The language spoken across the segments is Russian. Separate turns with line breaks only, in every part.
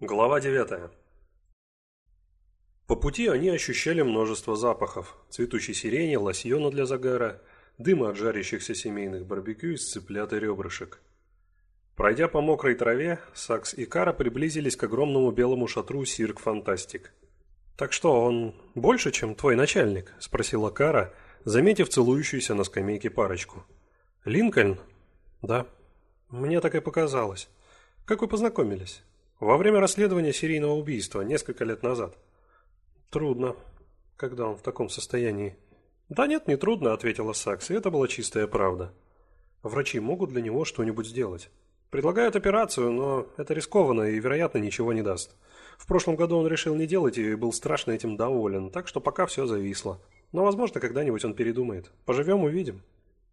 Глава 9. По пути они ощущали множество запахов. Цветущей сирени, лосьона для загара, дыма от жарящихся семейных барбекю из цыплят и ребрышек. Пройдя по мокрой траве, Сакс и Кара приблизились к огромному белому шатру Сирк Фантастик. «Так что, он больше, чем твой начальник?» – спросила Кара, заметив целующуюся на скамейке парочку. «Линкольн?» «Да». «Мне так и показалось. Как вы познакомились?» Во время расследования серийного убийства несколько лет назад. Трудно, когда он в таком состоянии. Да нет, не трудно, ответила Сакс, и это была чистая правда. Врачи могут для него что-нибудь сделать. Предлагают операцию, но это рискованно и, вероятно, ничего не даст. В прошлом году он решил не делать и был страшно этим доволен, так что пока все зависло. Но, возможно, когда-нибудь он передумает. Поживем – увидим.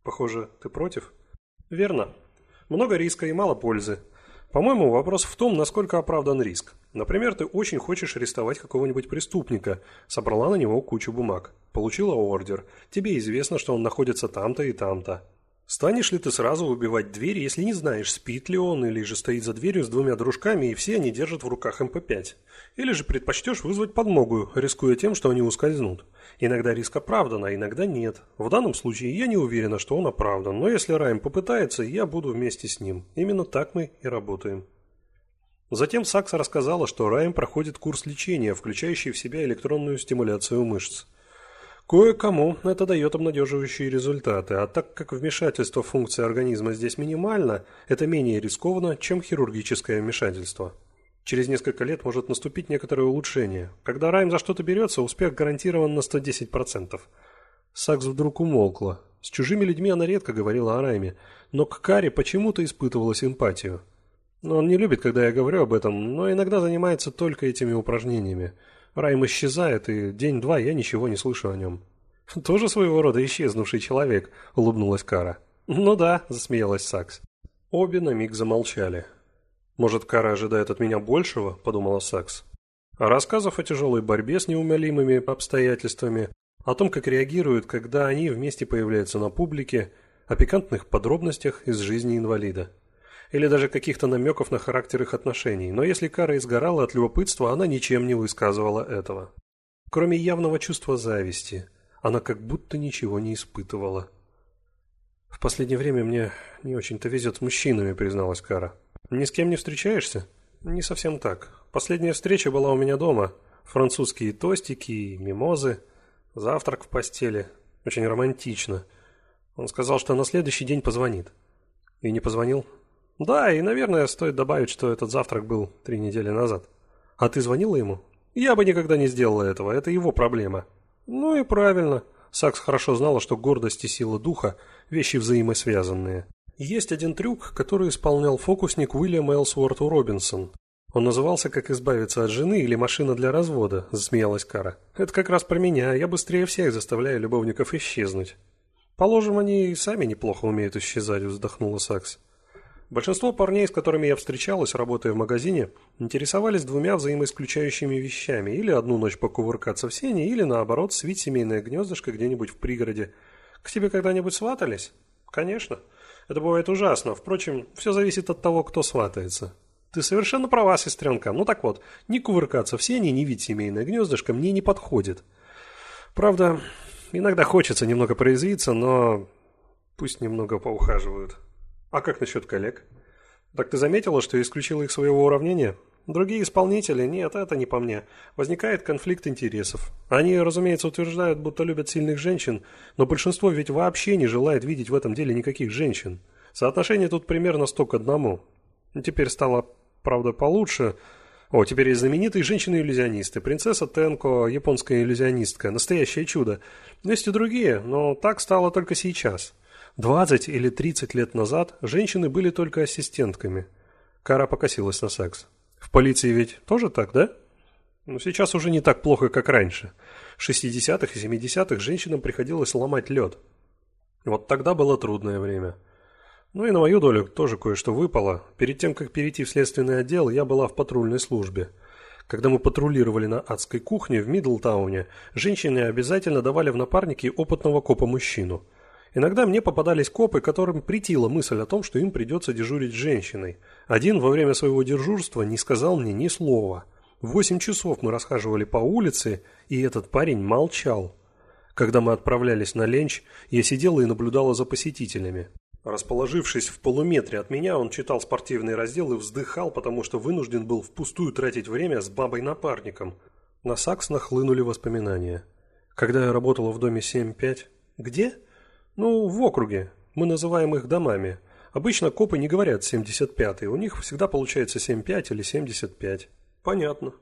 Похоже, ты против? Верно. Много риска и мало пользы. По-моему, вопрос в том, насколько оправдан риск. Например, ты очень хочешь арестовать какого-нибудь преступника, собрала на него кучу бумаг, получила ордер, тебе известно, что он находится там-то и там-то. Станешь ли ты сразу выбивать дверь, если не знаешь, спит ли он или же стоит за дверью с двумя дружками и все они держат в руках МП-5? Или же предпочтешь вызвать подмогу, рискуя тем, что они ускользнут? Иногда риск оправдан, а иногда нет. В данном случае я не уверена, что он оправдан, но если Райм попытается, я буду вместе с ним. Именно так мы и работаем. Затем Сакса рассказала, что Райм проходит курс лечения, включающий в себя электронную стимуляцию мышц. Кое-кому это дает обнадеживающие результаты, а так как вмешательство функции организма здесь минимально, это менее рискованно, чем хирургическое вмешательство. Через несколько лет может наступить некоторое улучшение. Когда Райм за что-то берется, успех гарантирован на 110%. Сакс вдруг умолкла. С чужими людьми она редко говорила о Райме, но к Каре почему-то испытывала симпатию. Он не любит, когда я говорю об этом, но иногда занимается только этими упражнениями – Райм исчезает, и день-два я ничего не слышу о нем. «Тоже своего рода исчезнувший человек», — улыбнулась Кара. «Ну да», — засмеялась Сакс. Обе на миг замолчали. «Может, Кара ожидает от меня большего?» – подумала Сакс. А рассказов о тяжелой борьбе с неумолимыми обстоятельствами, о том, как реагируют, когда они вместе появляются на публике, о пикантных подробностях из жизни инвалида или даже каких-то намеков на характер их отношений, но если Кара изгорала от любопытства, она ничем не высказывала этого. Кроме явного чувства зависти, она как будто ничего не испытывала. «В последнее время мне не очень-то везет с мужчинами», — призналась Кара. «Ни с кем не встречаешься?» «Не совсем так. Последняя встреча была у меня дома. Французские тостики и мимозы. Завтрак в постели. Очень романтично. Он сказал, что на следующий день позвонит. И не позвонил?» Да, и, наверное, стоит добавить, что этот завтрак был три недели назад. А ты звонила ему? Я бы никогда не сделала этого, это его проблема. Ну и правильно. Сакс хорошо знала, что гордость и сила духа – вещи взаимосвязанные. Есть один трюк, который исполнял фокусник Уильям Элсуорт Робинсон. Он назывался «Как избавиться от жены» или «Машина для развода», – засмеялась Кара. «Это как раз про меня, я быстрее всех заставляю любовников исчезнуть». «Положим, они и сами неплохо умеют исчезать», – вздохнула Сакс. Большинство парней, с которыми я встречалась, работая в магазине, интересовались двумя взаимоисключающими вещами. Или одну ночь покувыркаться в сене, или наоборот, свить семейное гнездышко где-нибудь в пригороде. К тебе когда-нибудь сватались? Конечно. Это бывает ужасно. Впрочем, все зависит от того, кто сватается. Ты совершенно права, сестренка. Ну так вот, ни кувыркаться в сене, ни вид семейное гнездышко мне не подходит. Правда, иногда хочется немного произвиться, но пусть немного поухаживают. А как насчет коллег? Так ты заметила, что исключила их своего уравнения? Другие исполнители? Нет, это не по мне. Возникает конфликт интересов. Они, разумеется, утверждают, будто любят сильных женщин, но большинство ведь вообще не желает видеть в этом деле никаких женщин. Соотношение тут примерно сто к одному. Теперь стало, правда, получше. О, теперь есть знаменитые женщины-иллюзионисты. Принцесса Тенко, японская иллюзионистка. Настоящее чудо. Есть и другие, но так стало только сейчас. 20 или 30 лет назад женщины были только ассистентками. Кара покосилась на секс. В полиции ведь тоже так, да? Но сейчас уже не так плохо, как раньше. В 60-х и 70-х женщинам приходилось ломать лед. Вот тогда было трудное время. Ну и на мою долю тоже кое-что выпало. Перед тем, как перейти в следственный отдел, я была в патрульной службе. Когда мы патрулировали на адской кухне в Мидлтауне, женщины обязательно давали в напарники опытного копа-мужчину – Иногда мне попадались копы, которым притила мысль о том, что им придется дежурить с женщиной. Один во время своего дежурства не сказал мне ни слова. Восемь часов мы расхаживали по улице, и этот парень молчал. Когда мы отправлялись на ленч, я сидела и наблюдала за посетителями. Расположившись в полуметре от меня, он читал спортивный раздел и вздыхал, потому что вынужден был впустую тратить время с бабой-напарником. На Сакс нахлынули воспоминания. Когда я работала в доме 7-5... Где? Ну, в округе. Мы называем их домами. Обычно копы не говорят 75-й, у них всегда получается 75 или 75. Понятно.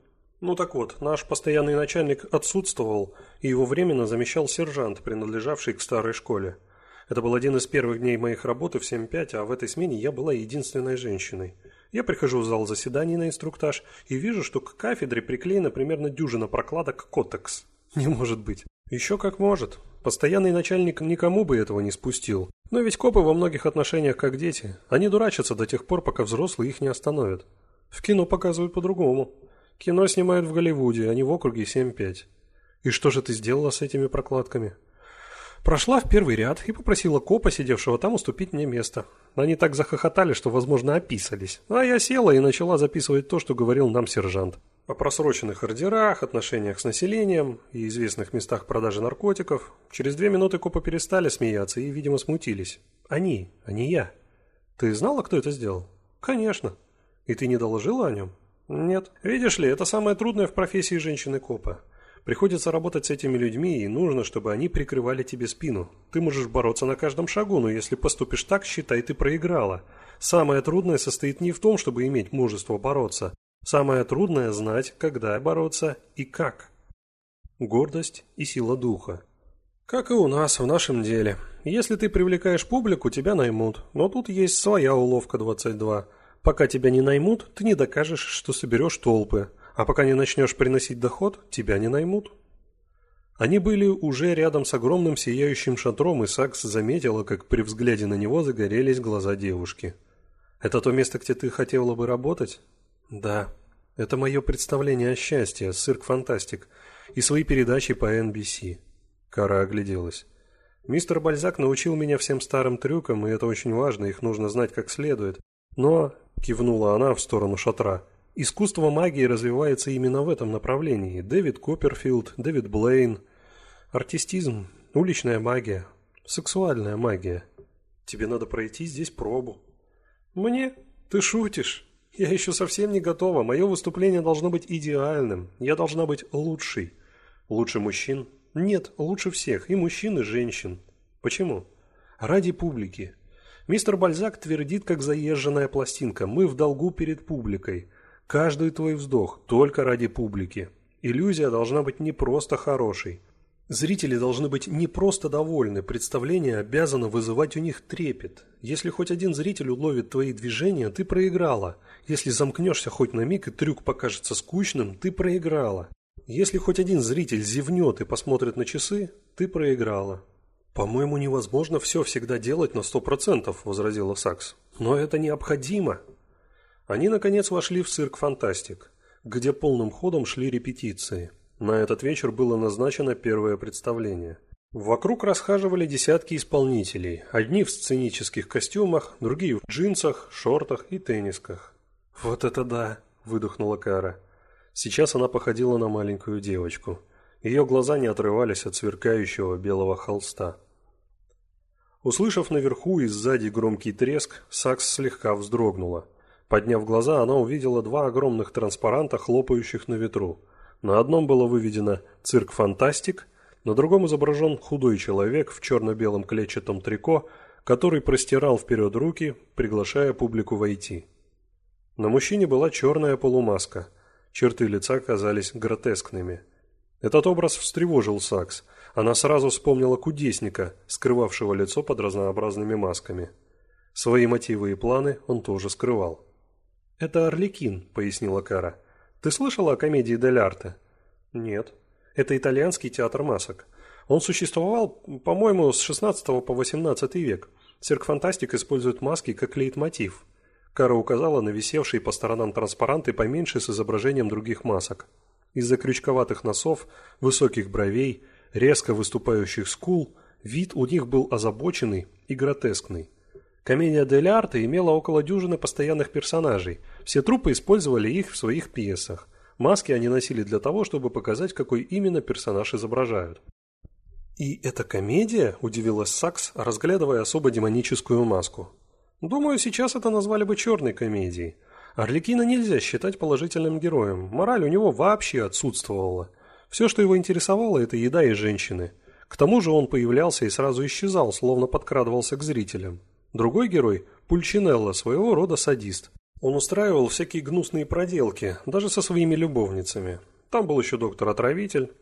Ну так вот, наш постоянный начальник отсутствовал, и его временно замещал сержант, принадлежавший к старой школе. Это был один из первых дней моих работы в 7-5, а в этой смене я была единственной женщиной. Я прихожу в зал заседаний на инструктаж и вижу, что к кафедре приклеена примерно дюжина прокладок «Котекс». Не может быть. Еще как может. Постоянный начальник никому бы этого не спустил. Но ведь копы во многих отношениях как дети. Они дурачатся до тех пор, пока взрослые их не остановят. В кино показывают по-другому. Кино снимают в Голливуде, а не в округе 7-5. И что же ты сделала с этими прокладками? Прошла в первый ряд и попросила копа, сидевшего там, уступить мне место. Они так захохотали, что, возможно, описались. А я села и начала записывать то, что говорил нам сержант. О просроченных ордерах, отношениях с населением и известных местах продажи наркотиков. Через две минуты копы перестали смеяться и, видимо, смутились. Они, а не я. Ты знала, кто это сделал? Конечно. И ты не доложила о нем? Нет. Видишь ли, это самое трудное в профессии женщины-копа. Приходится работать с этими людьми, и нужно, чтобы они прикрывали тебе спину. Ты можешь бороться на каждом шагу, но если поступишь так, считай, ты проиграла. Самое трудное состоит не в том, чтобы иметь мужество бороться, Самое трудное – знать, когда бороться и как. Гордость и сила духа. Как и у нас в нашем деле. Если ты привлекаешь публику, тебя наймут. Но тут есть своя уловка 22. Пока тебя не наймут, ты не докажешь, что соберешь толпы. А пока не начнешь приносить доход, тебя не наймут. Они были уже рядом с огромным сияющим шатром, и Сакс заметила, как при взгляде на него загорелись глаза девушки. «Это то место, где ты хотела бы работать?» Да, это мое представление о счастье, цирк фантастик, и свои передачи по NBC. Кара огляделась. Мистер Бальзак научил меня всем старым трюкам, и это очень важно, их нужно знать как следует. Но, кивнула она в сторону шатра, искусство магии развивается именно в этом направлении. Дэвид Копперфилд, Дэвид Блейн. Артистизм, уличная магия, сексуальная магия. Тебе надо пройти здесь пробу. Мне? Ты шутишь? Я еще совсем не готова. Мое выступление должно быть идеальным. Я должна быть лучшей. Лучше мужчин? Нет, лучше всех. И мужчин, и женщин. Почему? Ради публики. Мистер Бальзак твердит, как заезженная пластинка. Мы в долгу перед публикой. Каждый твой вздох только ради публики. Иллюзия должна быть не просто хорошей. Зрители должны быть не просто довольны, представление обязано вызывать у них трепет. Если хоть один зритель уловит твои движения, ты проиграла. Если замкнешься хоть на миг и трюк покажется скучным, ты проиграла. Если хоть один зритель зевнет и посмотрит на часы, ты проиграла. «По-моему, невозможно все всегда делать на сто процентов», – возразила Сакс. «Но это необходимо». Они, наконец, вошли в цирк «Фантастик», где полным ходом шли репетиции – на этот вечер было назначено первое представление. Вокруг расхаживали десятки исполнителей, одни в сценических костюмах, другие в джинсах, шортах и теннисках. «Вот это да!» – выдохнула Кара. Сейчас она походила на маленькую девочку. Ее глаза не отрывались от сверкающего белого холста. Услышав наверху и сзади громкий треск, Сакс слегка вздрогнула. Подняв глаза, она увидела два огромных транспаранта, хлопающих на ветру – на одном было выведено «Цирк Фантастик», на другом изображен худой человек в черно-белом клетчатом трико, который простирал вперед руки, приглашая публику войти. На мужчине была черная полумаска, черты лица казались гротескными. Этот образ встревожил Сакс. Она сразу вспомнила кудесника, скрывавшего лицо под разнообразными масками. Свои мотивы и планы он тоже скрывал. «Это Арлекин», — пояснила Кара. Ты слышала о комедии дель арте? Нет. Это итальянский театр масок. Он существовал, по-моему, с 16 по 18 век. Цирк Фантастик использует маски как лейтмотив. Кара указала на висевшие по сторонам транспаранты поменьше с изображением других масок. Из-за крючковатых носов, высоких бровей, резко выступающих скул, Вид у них был озабоченный и гротескный. Комедия дель арте имела около дюжины постоянных персонажей. Все труппы использовали их в своих пьесах. Маски они носили для того, чтобы показать, какой именно персонаж изображают. «И это комедия?» – удивилась Сакс, разглядывая особо демоническую маску. «Думаю, сейчас это назвали бы черной комедией. Орликина нельзя считать положительным героем. Мораль у него вообще отсутствовала. Все, что его интересовало, это еда и женщины. К тому же он появлялся и сразу исчезал, словно подкрадывался к зрителям. Другой герой – Пульчинелло, своего рода садист. Он устраивал всякие гнусные проделки, даже со своими любовницами. Там был еще доктор-отравитель.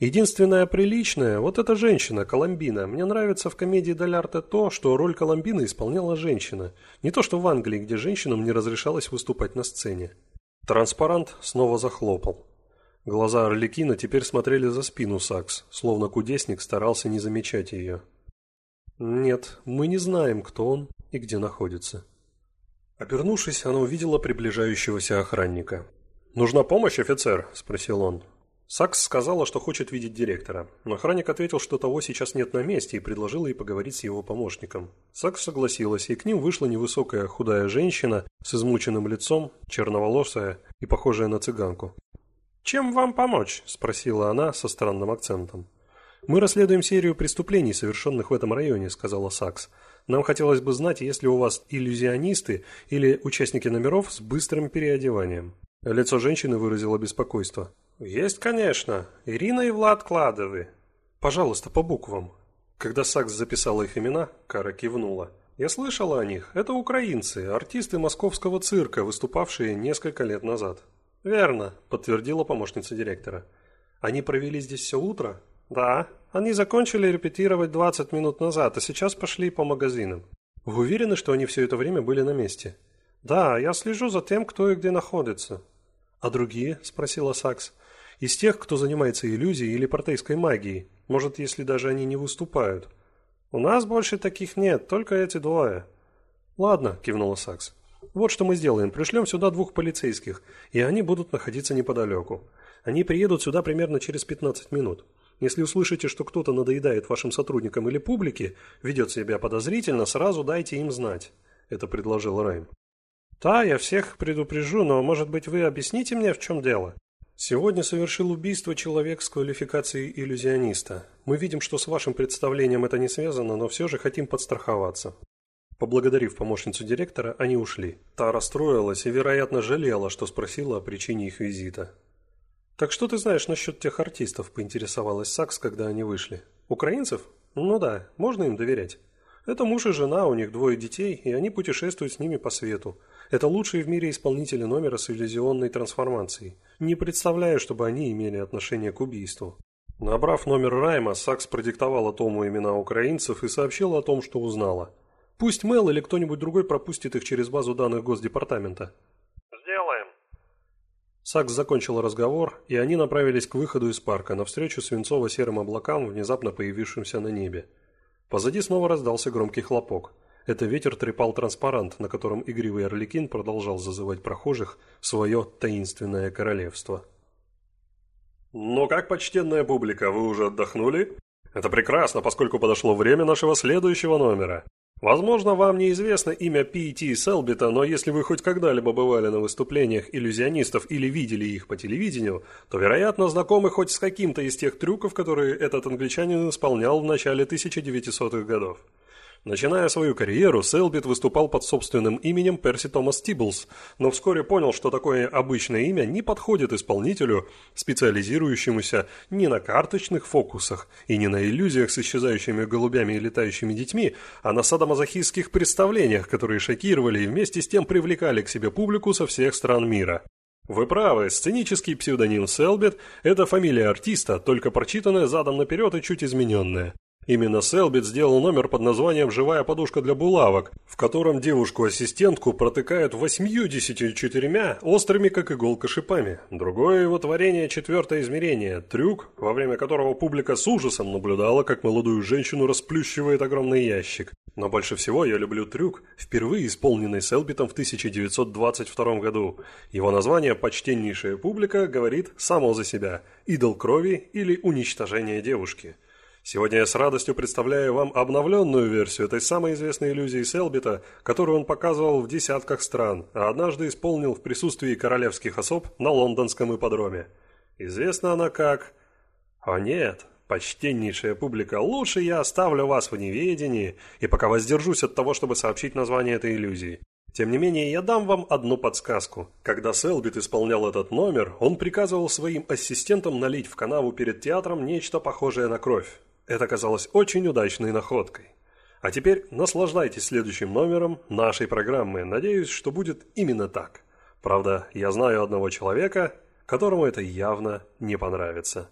Единственное приличное – вот эта женщина, Коломбина. Мне нравится в комедии Долярте то, что роль Коломбины исполняла женщина. Не то, что в Англии, где женщинам не разрешалось выступать на сцене. Транспарант снова захлопал. Глаза Орликина теперь смотрели за спину Сакс, словно кудесник старался не замечать ее. «Нет, мы не знаем, кто он и где находится». Обернувшись, она увидела приближающегося охранника. «Нужна помощь, офицер?» – спросил он. Сакс сказала, что хочет видеть директора, но охранник ответил, что того сейчас нет на месте и предложил ей поговорить с его помощником. Сакс согласилась, и к ним вышла невысокая худая женщина с измученным лицом, черноволосая и похожая на цыганку. «Чем вам помочь?» – спросила она со странным акцентом. «Мы расследуем серию преступлений, совершенных в этом районе», – сказала Сакс. «Нам хотелось бы знать, есть ли у вас иллюзионисты или участники номеров с быстрым переодеванием». Лицо женщины выразило беспокойство. «Есть, конечно. Ирина и Влад Кладовы». «Пожалуйста, по буквам». Когда Сакс записала их имена, Кара кивнула. «Я слышала о них. Это украинцы, артисты московского цирка, выступавшие несколько лет назад». «Верно», – подтвердила помощница директора. «Они провели здесь все утро?» «Да, они закончили репетировать 20 минут назад, а сейчас пошли по магазинам». «Вы уверены, что они все это время были на месте?» «Да, я слежу за тем, кто и где находится». «А другие?» – спросила Сакс. «Из тех, кто занимается иллюзией или портейской магией. Может, если даже они не выступают». «У нас больше таких нет, только эти двое». «Ладно», – кивнула Сакс. «Вот что мы сделаем. Пришлем сюда двух полицейских, и они будут находиться неподалеку. Они приедут сюда примерно через 15 минут. Если услышите, что кто-то надоедает вашим сотрудникам или публике, ведет себя подозрительно, сразу дайте им знать», – это предложил Райм. «Да, я всех предупрежу, но, может быть, вы объясните мне, в чем дело?» «Сегодня совершил убийство человек с квалификацией иллюзиониста. Мы видим, что с вашим представлением это не связано, но все же хотим подстраховаться». Поблагодарив помощницу директора, они ушли. Та расстроилась и, вероятно, жалела, что спросила о причине их визита. «Так что ты знаешь насчет тех артистов?» – поинтересовалась Сакс, когда они вышли. «Украинцев? Ну да, можно им доверять. Это муж и жена, у них двое детей, и они путешествуют с ними по свету. Это лучшие в мире исполнители номера с иллюзионной трансформацией. Не представляю, чтобы они имели отношение к убийству». Набрав номер Райма, Сакс продиктовала Тому имена украинцев и сообщила о том, что узнала. Пусть Мел или кто-нибудь другой пропустит их через базу данных Госдепартамента. Сакс закончил разговор, и они направились к выходу из парка, навстречу свинцово-серым облакам, внезапно появившимся на небе. Позади снова раздался громкий хлопок. Это ветер трепал транспарант, на котором игривый Орликин продолжал зазывать прохожих в свое таинственное королевство. «Ну как, почтенная публика, вы уже отдохнули? Это прекрасно, поскольку подошло время нашего следующего номера. Возможно, вам неизвестно имя П.Т. Селбита, но если вы хоть когда-либо бывали на выступлениях иллюзионистов или видели их по телевидению, то, вероятно, знакомы хоть с каким-то из тех трюков, которые этот англичанин исполнял в начале 1900-х годов. Начиная свою карьеру, Селбит выступал под собственным именем Перси Томас Тиблс, но вскоре понял, что такое обычное имя не подходит исполнителю, специализирующемуся не на карточных фокусах и не на иллюзиях с исчезающими голубями и летающими детьми, а на садомазохистских представлениях, которые шокировали и вместе с тем привлекали к себе публику со всех стран мира. Вы правы, сценический псевдоним Селбит – это фамилия артиста, только прочитанная задом наперед и чуть измененная. Именно Селбит сделал номер под названием «Живая подушка для булавок», в котором девушку-ассистентку протыкают восьмью-десятью четырьмя острыми, как иголка, шипами. Другое его творение – четвертое измерение, трюк, во время которого публика с ужасом наблюдала, как молодую женщину расплющивает огромный ящик. Но больше всего я люблю трюк, впервые исполненный Селбитом в 1922 году. Его название «Почтеннейшая публика» говорит само за себя – «Идол крови» или «Уничтожение девушки». Сегодня я с радостью представляю вам обновленную версию этой самой известной иллюзии Селбита, которую он показывал в десятках стран, а однажды исполнил в присутствии королевских особ на лондонском ипподроме. Известна она как... О нет, почтеннейшая публика, лучше я оставлю вас в неведении и пока воздержусь от того, чтобы сообщить название этой иллюзии. Тем не менее, я дам вам одну подсказку. Когда Селбит исполнял этот номер, он приказывал своим ассистентам налить в канаву перед театром нечто похожее на кровь. Это казалось очень удачной находкой. А теперь наслаждайтесь следующим номером нашей программы. Надеюсь, что будет именно так. Правда, я знаю одного человека, которому это явно не понравится.